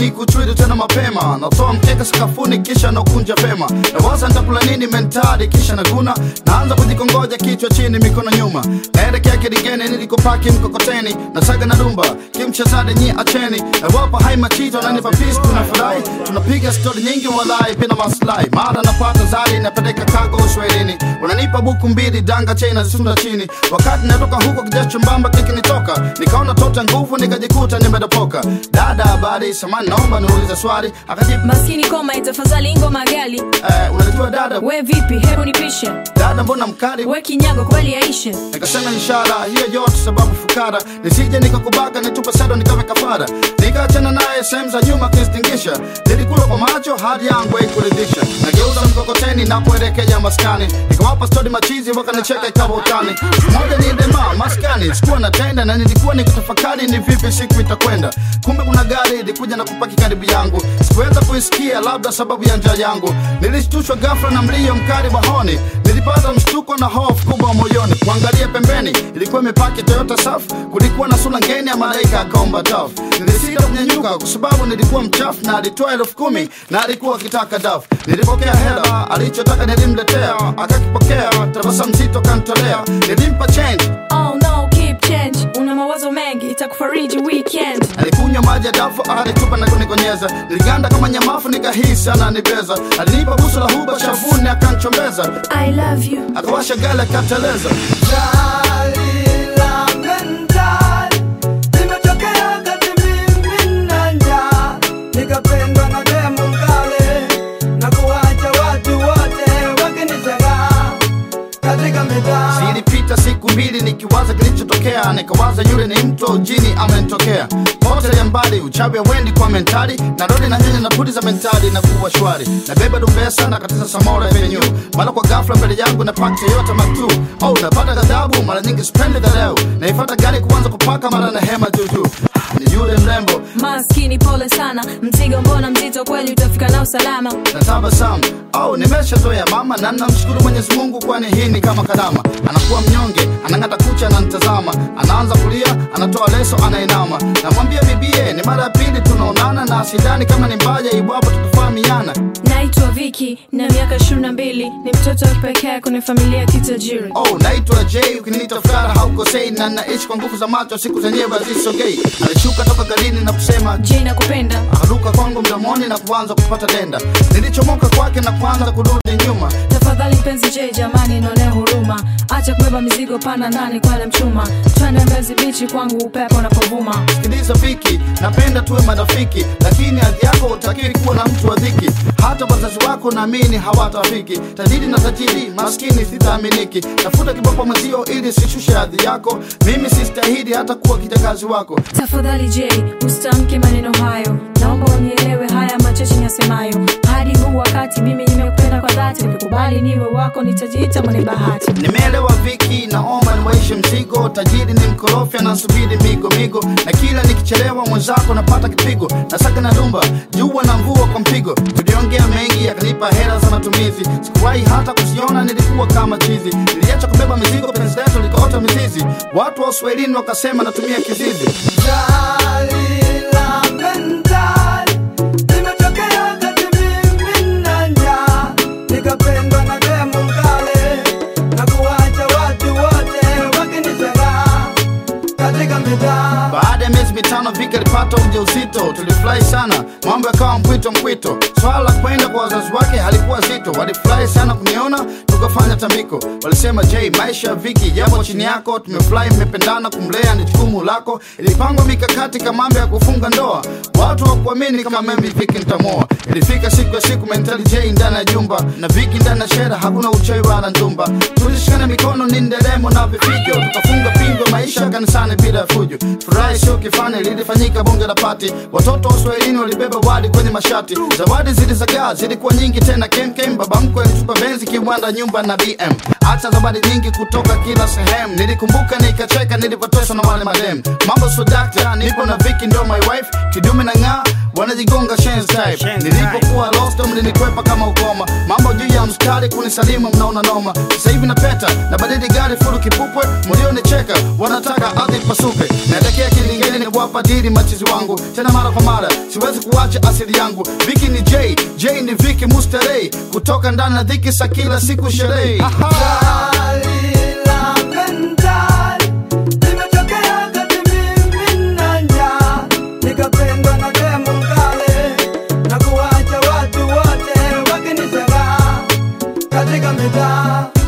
ni kuchwili tena mapema. Natoa mkeka sakafuni kisha nakunja pema, nawaza nitakula nini mentali kisha naguna naanza kujikongoja kichwa chini mikono nyuma. Naelekea kidigeni nilikopaki mkokoteni. Nasaga na dumba kimchezade nyi acheni. Nawapa hai machito nanipa pis tunafurahi. Tunapiga stori nyingi walai pina maslahi mara napata zari napeleka kago uswahilini. Unanipa buku mbili danga chei nazisunda chini. Wakati natoka huko kijasho mbamba kikinitoka nikaona tota nguvu nikajikuta nimedopoka dada habari samani naomba niulize swali. Akajibu maskini koma itafadhali ngoma gali eh, unajua dada we vipi? Hebu nipishe. Dada mbona mkali? We kinyago kweli yaishe. Nikasema inshallah hiyo yote sababu fukara. Nisije nikakubaka nitupe sado nikawe kafara. Nikaachana naye sehemu za nyuma kistingisha nilikula kwa macho hadi yangu haikuridhisha. Nageuza mkokoteni na kuelekea maskani. Nikawapa stori machizi wakanicheka ikawa utani. Moja ni dema maskani. Sikuwa natenda na nilikuwa nikitafakari ni vipi siku itakwenda. Kumbe kuna gari ilikuja na kupaki karibu yangu. Sikuweza kuisikia labda sababu ya njaa yangu. Nilishtushwa ghafla na mlio mkali wa honi nilipata mshtuko na hofu kubwa moyoni. Kuangalia pembeni ilikuwa imepaki toyota saf kulikuwa na sura ngeni ya malaika akomba taf nilisita kunyanyuka kwa sababu nilikuwa mchafu na alitoa elfu kumi na alikuwa akitaka dafu. nilipokea hela alichotaka nilimletea. Akakipokea tabasamu zito kantolea nilimpa change. Oh no keep change. Una mawazo mengi itakufariji weekend alikunywa maji ya dafu alitupa na kunikonyeza niliganda kama nyamafu nikahisi ananibeza alinipa busu la huba shavuni akanchombeza. I love you. Akawasha gala akateleza nikapendwa katika mitaa. Zilipita siku mbili nikiwaza kilichotokea. Nikawaza yule ni mtu jini amenitokea. Pote ya mbali uchawi wendi kwa mentali. Narodi na nyanya na pudi za mentali na kuwa shwari. Na beba dumbesa na katiza samora venyu mara kwa ghafla mbele yangu na pakti yote matu. Oh napata ghadhabu mara nyingi sipendi dharau. Naifata gari kuanza kupaka mara na hema juju. Ni yule mrembo. Maskini pole sana. Mzigo mbona mzito kweli? Utafika nao salama na tabasamu. Au nimeshazoea mama na namshukuru mwenyezi mungu kwani hii ni kama kadama, anakuwa mnyonge anang'ata kucha ananitazama anaanza kulia anatoa leso anainama. Namwambia bibie ni mara ya pili tunaonana na sidani kama ni mbaja, iwapo tutafahamiana naitwa viki na miaka ishirini na mbili ni mtoto wa kipekee kwenye familia ya kitajiri oh naitwa j ukiniita fukara haukosei na naishi kwa nguvu za macho siku zenyewe hazisogei alishuka toka garini na kusema je nakupenda. Akaruka kwangu mdomoni na kuanza kupata tenda. Nilichomoka kwake na kuanza kurudi nyuma. Tafadhali mpenzi Jay, jamani huruma acha kubeba mizigo pana ndani kwale mchuma. Twende mbezi bichi kwangu upepo unapovuma. Sikiliza viki napenda tuwe marafiki lakini hadhi yako utakiri kuwa na mtu wa dhiki. Hata wazazi wako naamini hawatafiki tajiri na tajiri maskini sitaaminiki. Tafuta kiboko mwenzio ili sishushe hadhi yako. Mimi sistahili hata kuwa kitakazi wako. Tafadhali j ustamke maneno hayo naomba unielewe haya machache nyasemayo hadi huu wakati mimi nimekupenda kwa dhati ukikubali niwe wako nitajiita mwenye bahati. Nimeelewa viki naomba niwaishe mzigo. Tajiri ni mkorofi anasubiri migo migo. Na kila nikichelewa mwenzako napata kipigo. Nasaka na dumba jua na mvua kwa mpigo. Tuliongea mengi yakanipa hela za matumizi. Sikuwahi hata kuziona nilikuwa kama chizi. Niliacha kubeba mizigo penzi letu likaota mizizi. Watu wa uswahilini wakasema natumia kizizi. Nikapendwa alipata ujauzito tulifurahi sana. Mambo yakawa mpwito mpwito. Swala la kwenda kwa wazazi wake halikuwa zito. Walifurahi sana kuniona tukafanya tamiko. Walisema j maisha ya viki yapo chini yako. Tumefurahi mmependana kumlea ni jukumu lako. Ilipangwa mikakati kama mambo ya kufunga ndoa. Watu wakuamini kama mimi viki ntamoa ilifika siku ya siku mentali j ndani ya jumba na viki ndani ya shera hakuna uchawi wala ndumba tulishikana mikono ni nderemo na vifijo. Tukafunga pingo maisha kanisani bila fujo. Furahi sio kifani lilifanyika bunge la pati. Watoto waswahilini walibeba wadi kwenye mashati. Zawadi zilizagaa zilikuwa nyingi tena. Kemkem baba mkwe alitupa benzi kiwanda nyumba na bm hata zawadi nyingi kutoka kila sehemu. Nilikumbuka nikacheka nilipotosha na wale madem. Mambo sodakta nipo na viki ndo my wife. Kidume na ng'aa wanajigonga nilipokuwa lost mlinikwepa kama ukoma. Mambo juu ya mstari kunisalimu mnaona noma. Sasa hivi napeta na badili gari furu kipupwe mlionicheka wanataka ardhi pasuke naelekea kilingeni ni kuwapa dili machizi wangu. Tena mara kwa mara siwezi kuwacha asili yangu. Viki ni j j ni viki musterei. Kutoka ndani na dhiki sa kila siku sherehe llega, llega, me da.